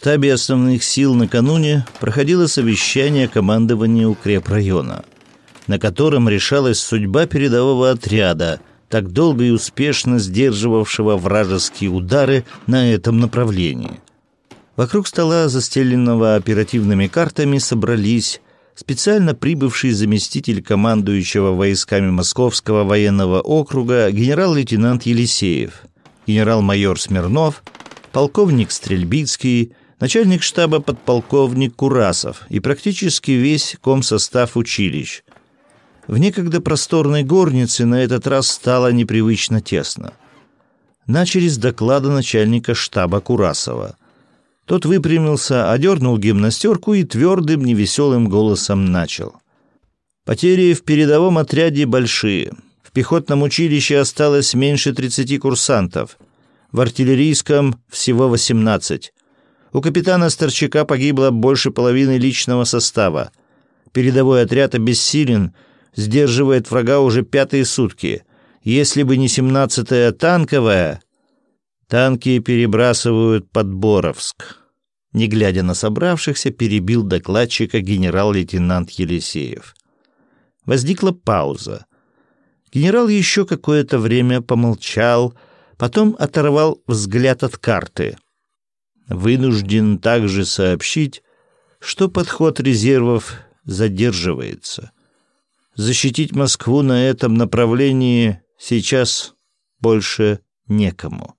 Штабе основных сил накануне проходило совещание командования укрепрайона, на котором решалась судьба передового отряда, так долго и успешно сдерживавшего вражеские удары на этом направлении. Вокруг стола, застеленного оперативными картами, собрались специально прибывший заместитель командующего войсками Московского военного округа генерал-лейтенант Елисеев, генерал-майор Смирнов, полковник Стрельбицкий, начальник штаба подполковник Курасов и практически весь комсостав училищ. В некогда просторной горнице на этот раз стало непривычно тесно. Начали с доклада начальника штаба Курасова. Тот выпрямился, одернул гимнастерку и твердым, невеселым голосом начал. «Потери в передовом отряде большие. В пехотном училище осталось меньше 30 курсантов. В артиллерийском всего 18. У капитана Старчака погибло больше половины личного состава. Передовой отряд обессилен, сдерживает врага уже пятые сутки. Если бы не 17-я танковая, танки перебрасывают под Боровск не глядя на собравшихся, перебил докладчика генерал-лейтенант Елисеев. Возникла пауза. Генерал еще какое-то время помолчал, потом оторвал взгляд от карты. Вынужден также сообщить, что подход резервов задерживается. Защитить Москву на этом направлении сейчас больше некому.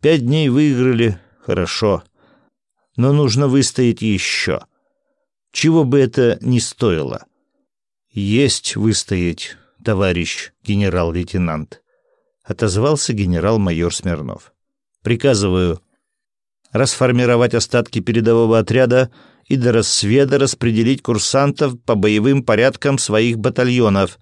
Пять дней выиграли, хорошо но нужно выстоять еще. Чего бы это ни стоило. Есть выстоять, товарищ генерал-лейтенант, отозвался генерал-майор Смирнов. Приказываю расформировать остатки передового отряда и до рассвета распределить курсантов по боевым порядкам своих батальонов.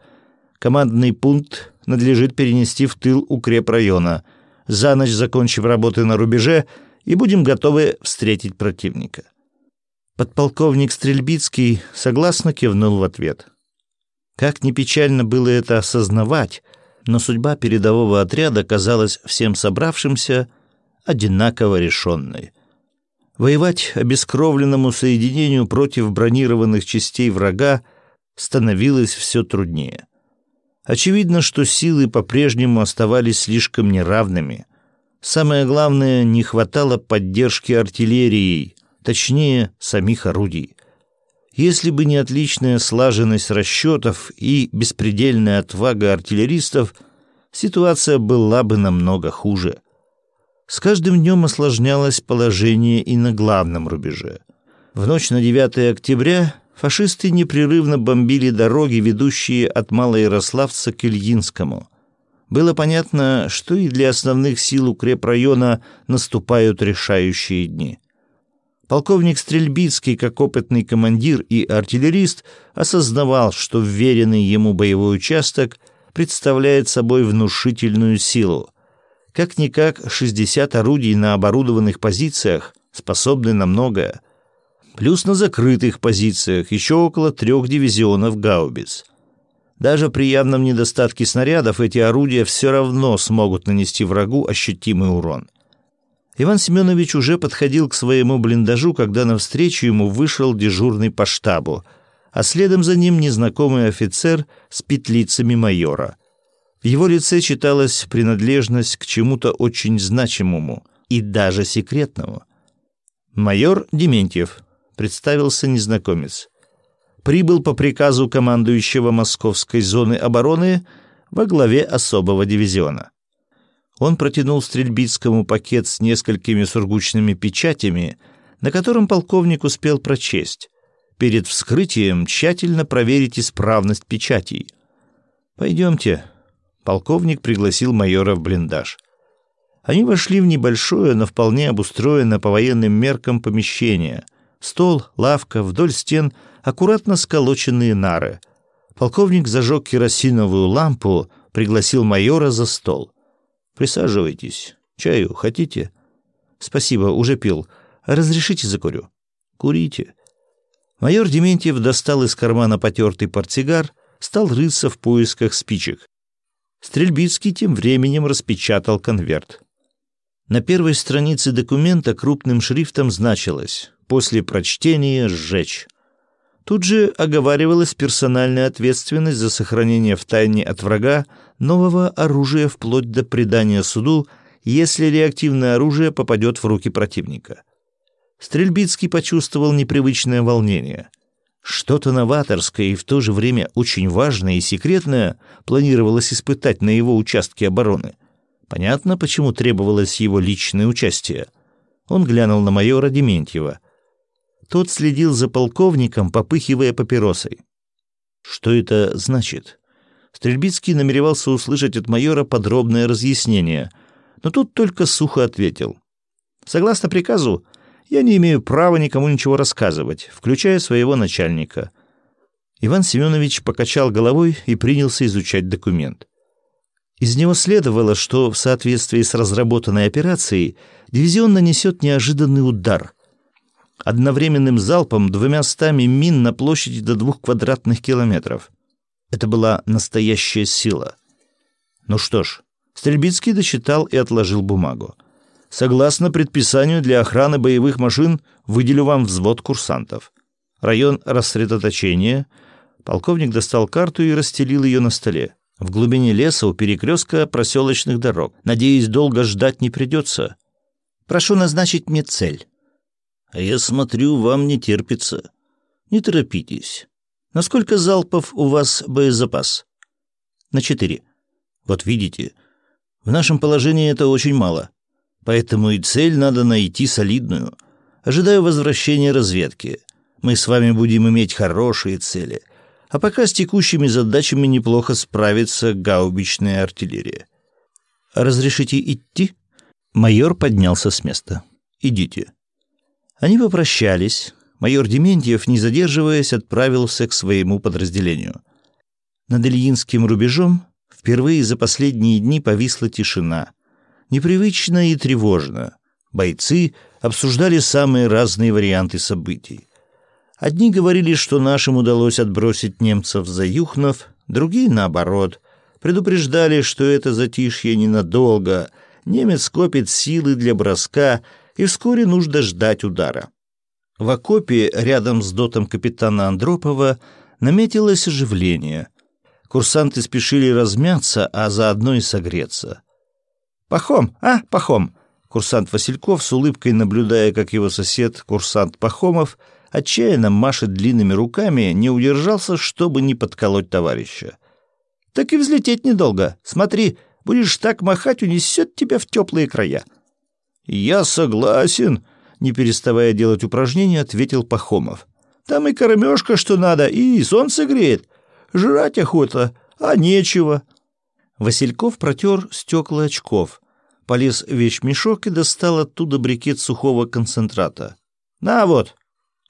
Командный пункт надлежит перенести в тыл укрепрайона. За ночь, закончив работы на рубеже, и будем готовы встретить противника. Подполковник Стрельбицкий согласно кивнул в ответ. Как ни печально было это осознавать, но судьба передового отряда казалась всем собравшимся одинаково решенной. Воевать обескровленному соединению против бронированных частей врага становилось все труднее. Очевидно, что силы по-прежнему оставались слишком неравными – Самое главное, не хватало поддержки артиллерией, точнее, самих орудий. Если бы не отличная слаженность расчетов и беспредельная отвага артиллеристов, ситуация была бы намного хуже. С каждым днем осложнялось положение и на главном рубеже. В ночь на 9 октября фашисты непрерывно бомбили дороги, ведущие от Малоярославца к Ильинскому – было понятно, что и для основных сил укрепрайона наступают решающие дни. Полковник Стрельбицкий, как опытный командир и артиллерист, осознавал, что вверенный ему боевой участок представляет собой внушительную силу. Как-никак 60 орудий на оборудованных позициях способны на многое. Плюс на закрытых позициях еще около трех дивизионов гаубиц – даже при явном недостатке снарядов эти орудия все равно смогут нанести врагу ощутимый урон. Иван Семенович уже подходил к своему блиндажу, когда навстречу ему вышел дежурный по штабу, а следом за ним незнакомый офицер с петлицами майора. Его лице читалась принадлежность к чему-то очень значимому и даже секретному. «Майор Дементьев», — представился незнакомец прибыл по приказу командующего Московской зоны обороны во главе особого дивизиона. Он протянул Стрельбицкому пакет с несколькими сургучными печатями, на котором полковник успел прочесть. Перед вскрытием тщательно проверить исправность печатей. «Пойдемте». Полковник пригласил майора в блиндаж. Они вошли в небольшое, но вполне обустроенное по военным меркам помещение. Стол, лавка, вдоль стен — аккуратно сколоченные нары. Полковник зажег керосиновую лампу, пригласил майора за стол. «Присаживайтесь. Чаю хотите?» «Спасибо, уже пил. Разрешите закурю?» «Курите». Майор Дементьев достал из кармана потертый портсигар, стал рыться в поисках спичек. Стрельбицкий тем временем распечатал конверт. На первой странице документа крупным шрифтом значилось «После прочтения сжечь». Тут же оговаривалась персональная ответственность за сохранение в тайне от врага нового оружия вплоть до предания суду, если реактивное оружие попадет в руки противника. Стрельбицкий почувствовал непривычное волнение. Что-то новаторское и в то же время очень важное и секретное планировалось испытать на его участке обороны. Понятно, почему требовалось его личное участие. Он глянул на майора Дементьева. Тот следил за полковником, попыхивая папиросой. Что это значит? Стрельбицкий намеревался услышать от майора подробное разъяснение, но тут только сухо ответил. «Согласно приказу, я не имею права никому ничего рассказывать, включая своего начальника». Иван Семенович покачал головой и принялся изучать документ. Из него следовало, что в соответствии с разработанной операцией дивизион нанесет неожиданный удар. Одновременным залпом двумя стами мин на площади до двух квадратных километров. Это была настоящая сила. Ну что ж, Стрельбицкий досчитал и отложил бумагу. Согласно предписанию для охраны боевых машин, выделю вам взвод курсантов. Район рассредоточения. Полковник достал карту и расстелил ее на столе. В глубине леса у перекрестка проселочных дорог. Надеюсь, долго ждать не придется. Прошу назначить мне цель. А я смотрю, вам не терпится. Не торопитесь. Насколько залпов у вас боезапас? На четыре. Вот видите, в нашем положении это очень мало. Поэтому и цель надо найти солидную. Ожидаю возвращения разведки. Мы с вами будем иметь хорошие цели. А пока с текущими задачами неплохо справится гаубичная артиллерия. Разрешите идти? Майор поднялся с места. Идите. Они попрощались. Майор Дементьев, не задерживаясь, отправился к своему подразделению. Над Ильинским рубежом впервые за последние дни повисла тишина непривычно и тревожно. Бойцы обсуждали самые разные варианты событий. Одни говорили, что нашим удалось отбросить немцев за Юхнов, другие, наоборот, предупреждали, что это затишье ненадолго, немец копит силы для броска, и вскоре нужно ждать удара. В окопе рядом с дотом капитана Андропова наметилось оживление. Курсанты спешили размяться, а заодно и согреться. «Пахом, а, Пахом!» Курсант Васильков, с улыбкой наблюдая, как его сосед, курсант Пахомов, отчаянно машет длинными руками, не удержался, чтобы не подколоть товарища. «Так и взлететь недолго. Смотри, будешь так махать, унесет тебя в теплые края». «Я согласен», — не переставая делать упражнения, ответил Пахомов. «Там и кормежка, что надо, и солнце греет. Жрать охота, а нечего». Васильков протер стекла очков, полез в вещмешок и достал оттуда брикет сухого концентрата. «На вот!»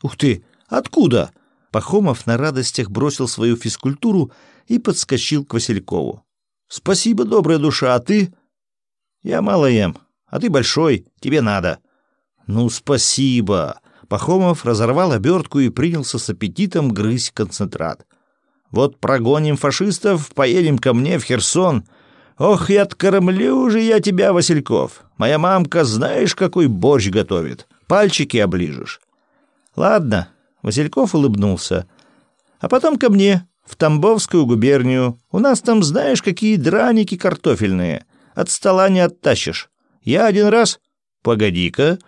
«Ух ты! Откуда?» Пахомов на радостях бросил свою физкультуру и подскочил к Василькову. «Спасибо, добрая душа, а ты?» «Я мало ем, а ты большой, тебе надо». «Ну, спасибо!» Пахомов разорвал обертку и принялся с аппетитом грызть концентрат. Вот прогоним фашистов, поедем ко мне в Херсон. Ох, и откормлю же я тебя, Васильков. Моя мамка знаешь, какой борщ готовит. Пальчики оближешь. Ладно, Васильков улыбнулся. А потом ко мне, в Тамбовскую губернию. У нас там знаешь, какие драники картофельные. От стола не оттащишь. Я один раз... Погоди-ка.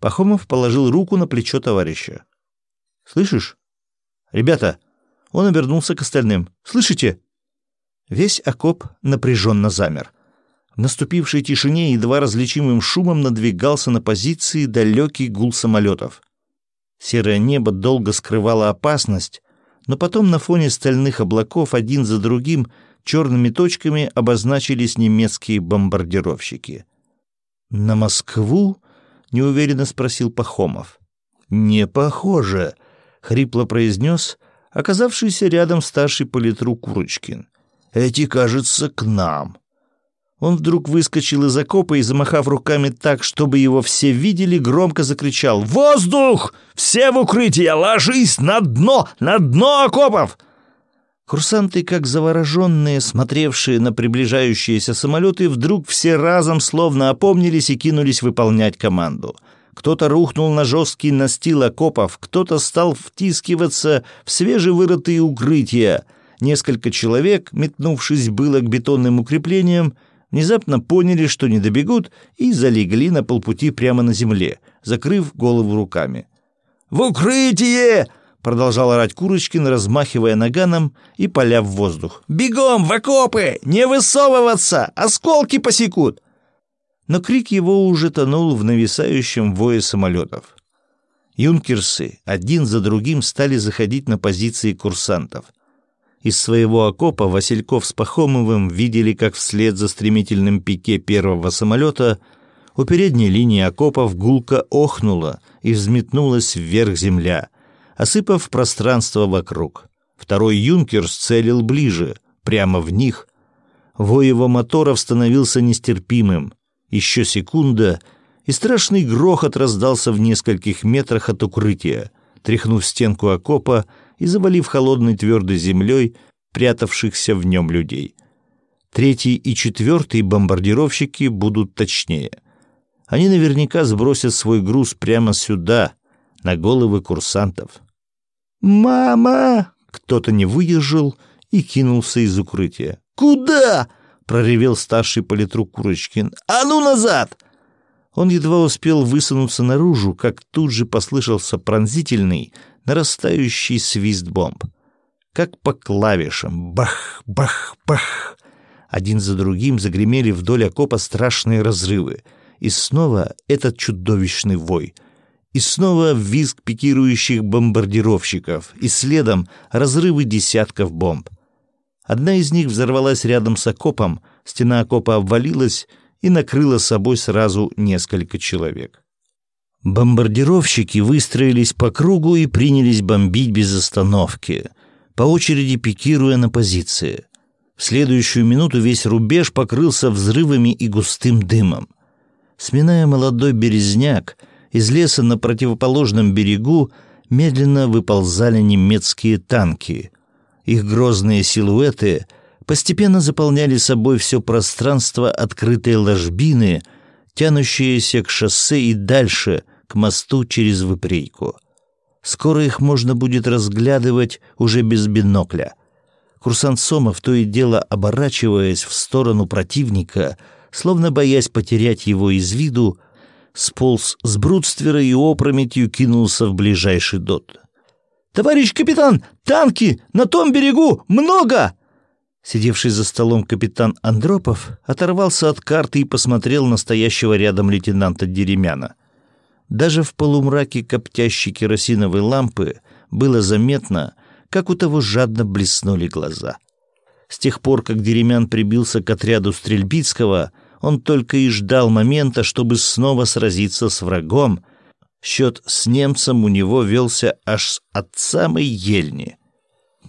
Пахомов положил руку на плечо товарища. Слышишь? Ребята, он обернулся к остальным. «Слышите?» Весь окоп напряженно замер. В наступившей тишине едва различимым шумом надвигался на позиции далекий гул самолетов. Серое небо долго скрывало опасность, но потом на фоне стальных облаков один за другим черными точками обозначились немецкие бомбардировщики. «На Москву?» — неуверенно спросил Пахомов. «Не похоже», — хрипло произнес оказавшийся рядом старший политрук Курочкин. «Эти, кажется, к нам». Он вдруг выскочил из окопа и, замахав руками так, чтобы его все видели, громко закричал «Воздух! Все в укрытие! Ложись на дно! На дно окопов!» Курсанты, как завороженные, смотревшие на приближающиеся самолеты, вдруг все разом словно опомнились и кинулись выполнять команду. Кто-то рухнул на жесткий настил окопов, кто-то стал втискиваться в свежевырытые укрытия. Несколько человек, метнувшись было к бетонным укреплениям, внезапно поняли, что не добегут, и залегли на полпути прямо на земле, закрыв голову руками. «В укрытие!» продолжал орать Курочкин, размахивая наганом и поля в воздух. «Бегом в окопы! Не высовываться! Осколки посекут!» Но крик его уже тонул в нависающем вое самолетов. Юнкерсы один за другим стали заходить на позиции курсантов. Из своего окопа Васильков с Пахомовым видели, как вслед за стремительным пике первого самолета у передней линии окопов гулко охнула и взметнулась вверх земля — осыпав пространство вокруг. Второй юнкер сцелил ближе, прямо в них. Вой его моторов становился нестерпимым. Еще секунда, и страшный грохот раздался в нескольких метрах от укрытия, тряхнув стенку окопа и завалив холодной твердой землей прятавшихся в нем людей. Третий и четвертый бомбардировщики будут точнее. Они наверняка сбросят свой груз прямо сюда, на головы курсантов. «Мама!» Кто-то не выдержал и кинулся из укрытия. «Куда?» — проревел старший политрук Курочкин. «А ну назад!» Он едва успел высунуться наружу, как тут же послышался пронзительный, нарастающий свист бомб. Как по клавишам. Бах, бах, бах. Один за другим загремели вдоль окопа страшные разрывы. И снова этот чудовищный вой — и снова визг пикирующих бомбардировщиков, и следом разрывы десятков бомб. Одна из них взорвалась рядом с окопом, стена окопа обвалилась и накрыла собой сразу несколько человек. Бомбардировщики выстроились по кругу и принялись бомбить без остановки, по очереди пикируя на позиции. В следующую минуту весь рубеж покрылся взрывами и густым дымом. Сминая молодой березняк, из леса на противоположном берегу медленно выползали немецкие танки. Их грозные силуэты постепенно заполняли собой все пространство открытой ложбины, тянущееся к шоссе и дальше, к мосту через Выпрейку. Скоро их можно будет разглядывать уже без бинокля. Курсант Сомов, то и дело оборачиваясь в сторону противника, словно боясь потерять его из виду, сполз с брудствера и опрометью кинулся в ближайший дот. «Товарищ капитан, танки! На том берегу! Много!» Сидевший за столом капитан Андропов оторвался от карты и посмотрел на стоящего рядом лейтенанта Деремяна. Даже в полумраке коптящей керосиновой лампы было заметно, как у того жадно блеснули глаза. С тех пор, как Деремян прибился к отряду Стрельбицкого — он только и ждал момента, чтобы снова сразиться с врагом. Счет с немцем у него велся аж от самой ельни.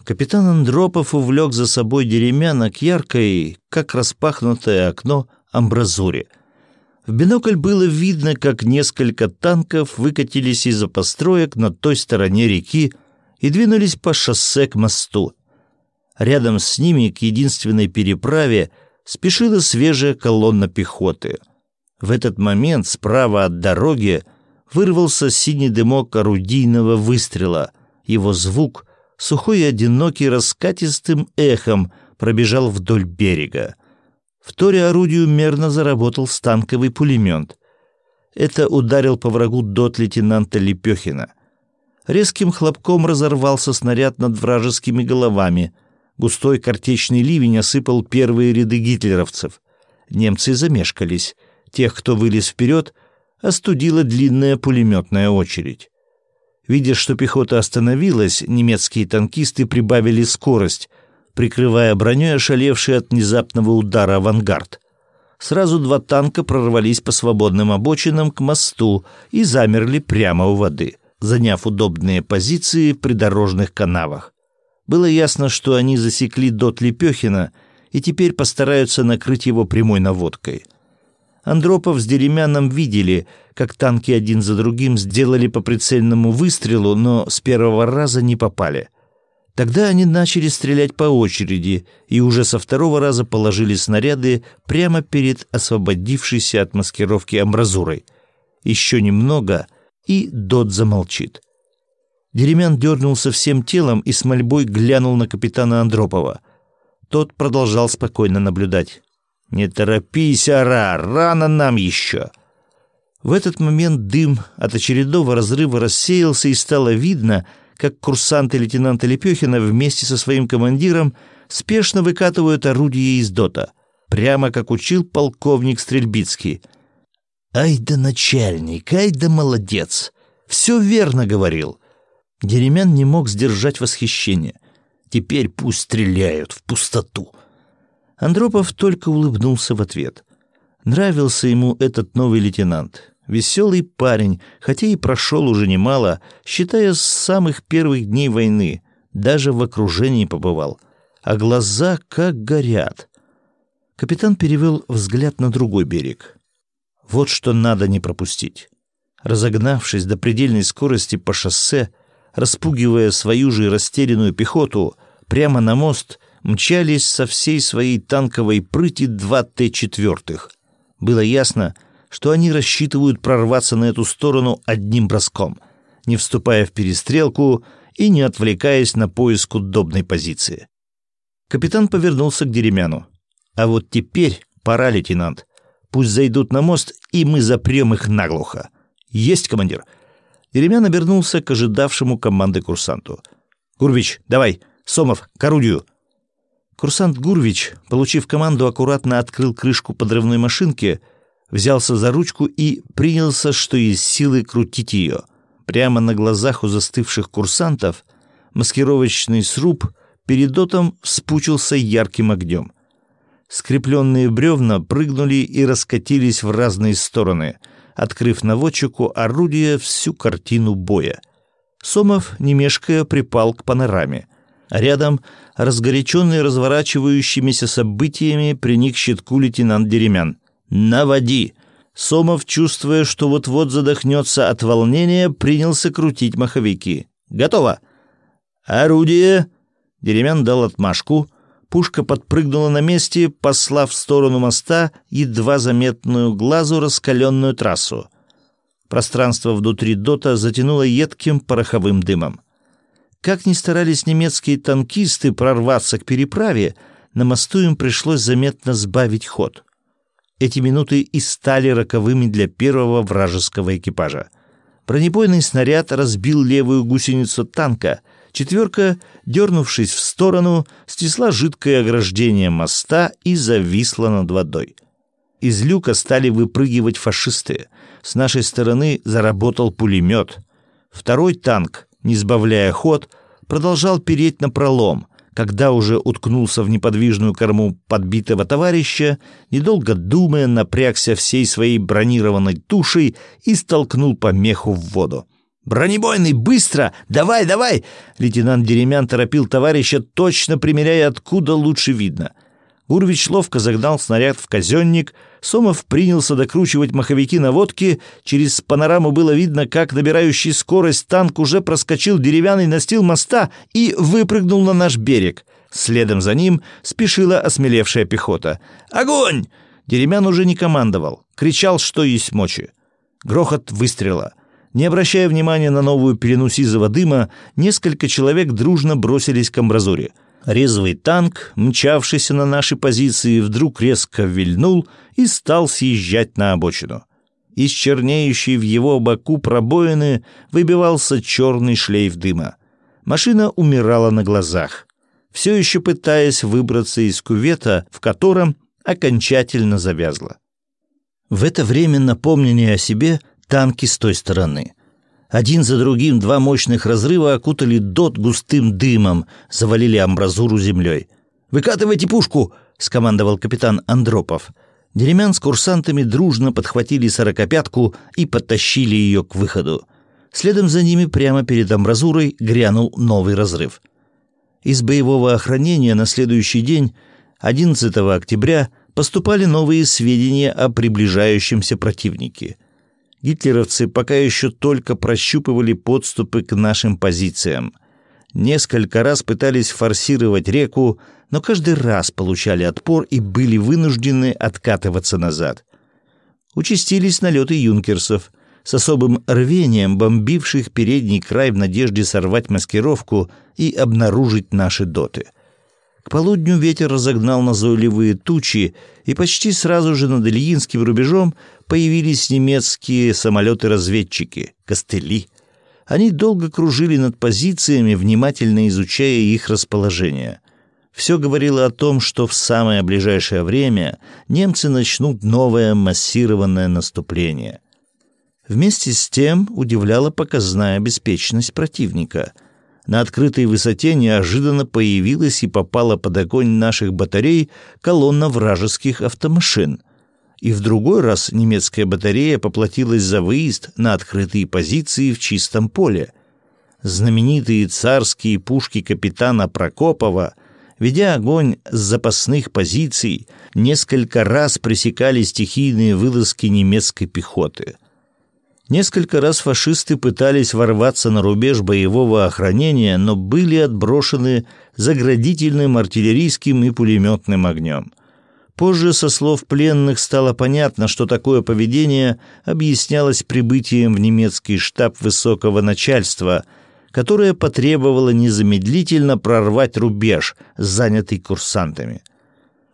Капитан Андропов увлек за собой деремяна к яркой, как распахнутое окно, амбразуре. В бинокль было видно, как несколько танков выкатились из-за построек на той стороне реки и двинулись по шоссе к мосту. Рядом с ними, к единственной переправе, спешила свежая колонна пехоты. В этот момент справа от дороги вырвался синий дымок орудийного выстрела. Его звук, сухой и одинокий, раскатистым эхом пробежал вдоль берега. В торе орудию мерно заработал станковый пулемет. Это ударил по врагу дот лейтенанта Лепехина. Резким хлопком разорвался снаряд над вражескими головами — Густой картечный ливень осыпал первые ряды гитлеровцев. Немцы замешкались. Тех, кто вылез вперед, остудила длинная пулеметная очередь. Видя, что пехота остановилась, немецкие танкисты прибавили скорость, прикрывая броней ошалевший от внезапного удара авангард. Сразу два танка прорвались по свободным обочинам к мосту и замерли прямо у воды, заняв удобные позиции в придорожных канавах. Было ясно, что они засекли дот Лепехина и теперь постараются накрыть его прямой наводкой. Андропов с Деремяном видели, как танки один за другим сделали по прицельному выстрелу, но с первого раза не попали. Тогда они начали стрелять по очереди и уже со второго раза положили снаряды прямо перед освободившейся от маскировки амбразурой. Еще немного, и Дот замолчит. Деремян дернулся всем телом и с мольбой глянул на капитана Андропова. Тот продолжал спокойно наблюдать. «Не торопись, Ара, рано нам еще!» В этот момент дым от очередного разрыва рассеялся и стало видно, как курсанты лейтенанта Лепехина вместе со своим командиром спешно выкатывают орудие из дота, прямо как учил полковник Стрельбицкий. «Ай да начальник, ай да молодец! Все верно говорил!» Деремян не мог сдержать восхищение. «Теперь пусть стреляют в пустоту!» Андропов только улыбнулся в ответ. Нравился ему этот новый лейтенант. Веселый парень, хотя и прошел уже немало, считая с самых первых дней войны, даже в окружении побывал. А глаза как горят. Капитан перевел взгляд на другой берег. Вот что надо не пропустить. Разогнавшись до предельной скорости по шоссе, распугивая свою же растерянную пехоту, прямо на мост мчались со всей своей танковой прыти два Т-4. Было ясно, что они рассчитывают прорваться на эту сторону одним броском, не вступая в перестрелку и не отвлекаясь на поиск удобной позиции. Капитан повернулся к Деремяну. «А вот теперь пора, лейтенант. Пусть зайдут на мост, и мы запрем их наглухо. Есть, командир!» Деремян обернулся к ожидавшему команды курсанту. «Гурвич, давай! Сомов, к орудию!» Курсант Гурвич, получив команду, аккуратно открыл крышку подрывной машинки — взялся за ручку и принялся, что из силы, крутить ее. Прямо на глазах у застывших курсантов маскировочный сруб перед дотом вспучился ярким огнем. Скрепленные бревна прыгнули и раскатились в разные стороны, открыв наводчику орудия всю картину боя. Сомов, не мешкая, припал к панораме. Рядом, разгоряченный разворачивающимися событиями, приник щитку лейтенант Деремян — «Наводи!» Сомов, чувствуя, что вот-вот задохнется от волнения, принялся крутить маховики. «Готово!» «Орудие!» Деревян дал отмашку. Пушка подпрыгнула на месте, послав в сторону моста едва заметную глазу раскаленную трассу. Пространство внутри дота затянуло едким пороховым дымом. Как ни старались немецкие танкисты прорваться к переправе, на мосту им пришлось заметно сбавить ход. Эти минуты и стали роковыми для первого вражеского экипажа. Бронебойный снаряд разбил левую гусеницу танка. Четверка, дернувшись в сторону, стесла жидкое ограждение моста и зависла над водой. Из люка стали выпрыгивать фашисты. С нашей стороны заработал пулемет. Второй танк, не сбавляя ход, продолжал переть на пролом — когда уже уткнулся в неподвижную корму подбитого товарища, недолго думая, напрягся всей своей бронированной тушей и столкнул помеху в воду. «Бронебойный, быстро! Давай, давай!» Лейтенант Деремян торопил товарища, точно примеряя, откуда лучше видно — Урвич ловко загнал снаряд в казенник, Сомов принялся докручивать маховики наводки, через панораму было видно, как набирающий скорость танк уже проскочил деревянный настил моста и выпрыгнул на наш берег. Следом за ним спешила осмелевшая пехота. «Огонь!» Деремян уже не командовал, кричал, что есть мочи. Грохот выстрела. Не обращая внимания на новую пелену сизого дыма, несколько человек дружно бросились к амбразуре — Резвый танк, мчавшийся на наши позиции, вдруг резко вильнул и стал съезжать на обочину. Из чернеющей в его боку пробоины выбивался черный шлейф дыма. Машина умирала на глазах, все еще пытаясь выбраться из кувета, в котором окончательно завязла. В это время напомнили о себе танки с той стороны. Один за другим два мощных разрыва окутали дот густым дымом, завалили амбразуру землей. «Выкатывайте пушку!» — скомандовал капитан Андропов. Деремян с курсантами дружно подхватили сорокопятку и подтащили ее к выходу. Следом за ними прямо перед амбразурой грянул новый разрыв. Из боевого охранения на следующий день, 11 октября, поступали новые сведения о приближающемся противнике — гитлеровцы пока еще только прощупывали подступы к нашим позициям. несколько раз пытались форсировать реку, но каждый раз получали отпор и были вынуждены откатываться назад. Участились налеты юнкерсов, с особым рвением бомбивших передний край в надежде сорвать маскировку и обнаружить наши доты. К полудню ветер разогнал назойливые тучи, и почти сразу же над Ильинским рубежом появились немецкие самолеты-разведчики, костыли. Они долго кружили над позициями, внимательно изучая их расположение. Все говорило о том, что в самое ближайшее время немцы начнут новое массированное наступление. Вместе с тем удивляла показная беспечность противника. На открытой высоте неожиданно появилась и попала под огонь наших батарей колонна вражеских автомашин — и в другой раз немецкая батарея поплатилась за выезд на открытые позиции в чистом поле. Знаменитые царские пушки капитана Прокопова, ведя огонь с запасных позиций, несколько раз пресекали стихийные вылазки немецкой пехоты. Несколько раз фашисты пытались ворваться на рубеж боевого охранения, но были отброшены заградительным артиллерийским и пулеметным огнем. Позже, со слов пленных, стало понятно, что такое поведение объяснялось прибытием в немецкий штаб высокого начальства, которое потребовало незамедлительно прорвать рубеж, занятый курсантами.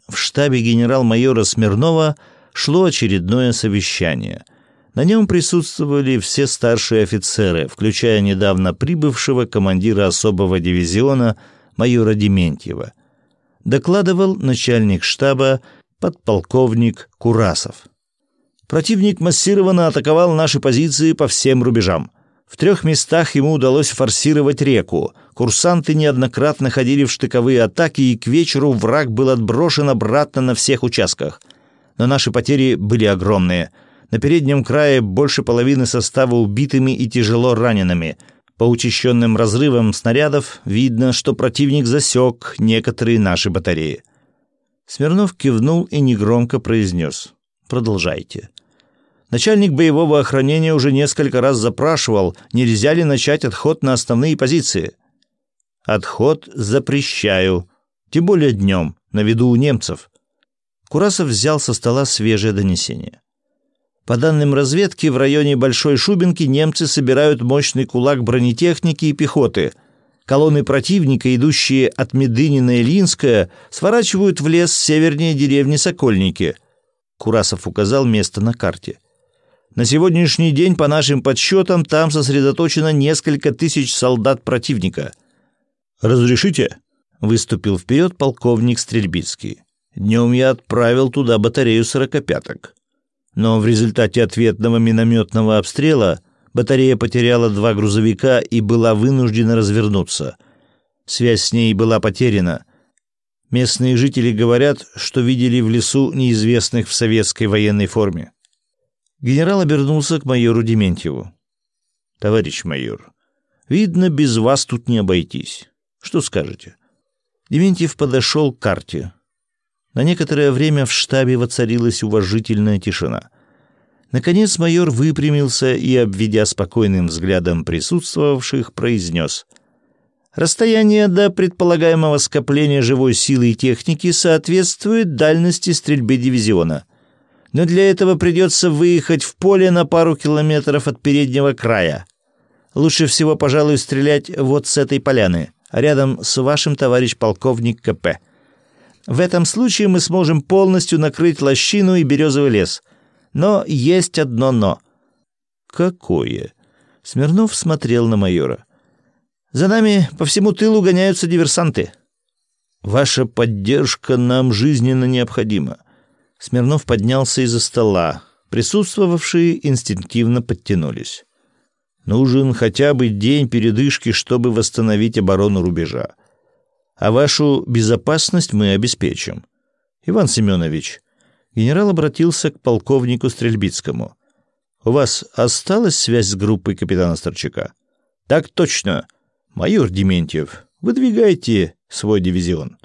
В штабе генерал-майора Смирнова шло очередное совещание. На нем присутствовали все старшие офицеры, включая недавно прибывшего командира особого дивизиона майора Дементьева – докладывал начальник штаба подполковник Курасов. Противник массированно атаковал наши позиции по всем рубежам. В трех местах ему удалось форсировать реку. Курсанты неоднократно ходили в штыковые атаки, и к вечеру враг был отброшен обратно на всех участках. Но наши потери были огромные. На переднем крае больше половины состава убитыми и тяжело ранеными – по учащенным разрывам снарядов видно, что противник засек некоторые наши батареи. Смирнов кивнул и негромко произнес. «Продолжайте». Начальник боевого охранения уже несколько раз запрашивал, нельзя ли начать отход на основные позиции. «Отход запрещаю, тем более днем, на виду у немцев». Курасов взял со стола свежее донесение. По данным разведки, в районе Большой Шубинки немцы собирают мощный кулак бронетехники и пехоты. Колонны противника, идущие от Медыни на Ильинское, сворачивают в лес севернее деревни Сокольники. Курасов указал место на карте. На сегодняшний день, по нашим подсчетам, там сосредоточено несколько тысяч солдат противника. «Разрешите?» — выступил вперед полковник Стрельбицкий. «Днем я отправил туда батарею сорокопяток но в результате ответного минометного обстрела батарея потеряла два грузовика и была вынуждена развернуться. Связь с ней была потеряна. Местные жители говорят, что видели в лесу неизвестных в советской военной форме. Генерал обернулся к майору Дементьеву. «Товарищ майор, видно, без вас тут не обойтись. Что скажете?» Дементьев подошел к карте. На некоторое время в штабе воцарилась уважительная тишина. Наконец майор выпрямился и, обведя спокойным взглядом присутствовавших, произнес «Расстояние до предполагаемого скопления живой силы и техники соответствует дальности стрельбы дивизиона. Но для этого придется выехать в поле на пару километров от переднего края. Лучше всего, пожалуй, стрелять вот с этой поляны, рядом с вашим товарищ полковник КП». В этом случае мы сможем полностью накрыть лощину и березовый лес. Но есть одно «но». «Какое?» Смирнов смотрел на майора. «За нами по всему тылу гоняются диверсанты». «Ваша поддержка нам жизненно необходима». Смирнов поднялся из-за стола. Присутствовавшие инстинктивно подтянулись. «Нужен хотя бы день передышки, чтобы восстановить оборону рубежа а вашу безопасность мы обеспечим. Иван Семенович, генерал обратился к полковнику Стрельбицкому. У вас осталась связь с группой капитана Старчака? Так точно. Майор Дементьев, выдвигайте свой дивизион.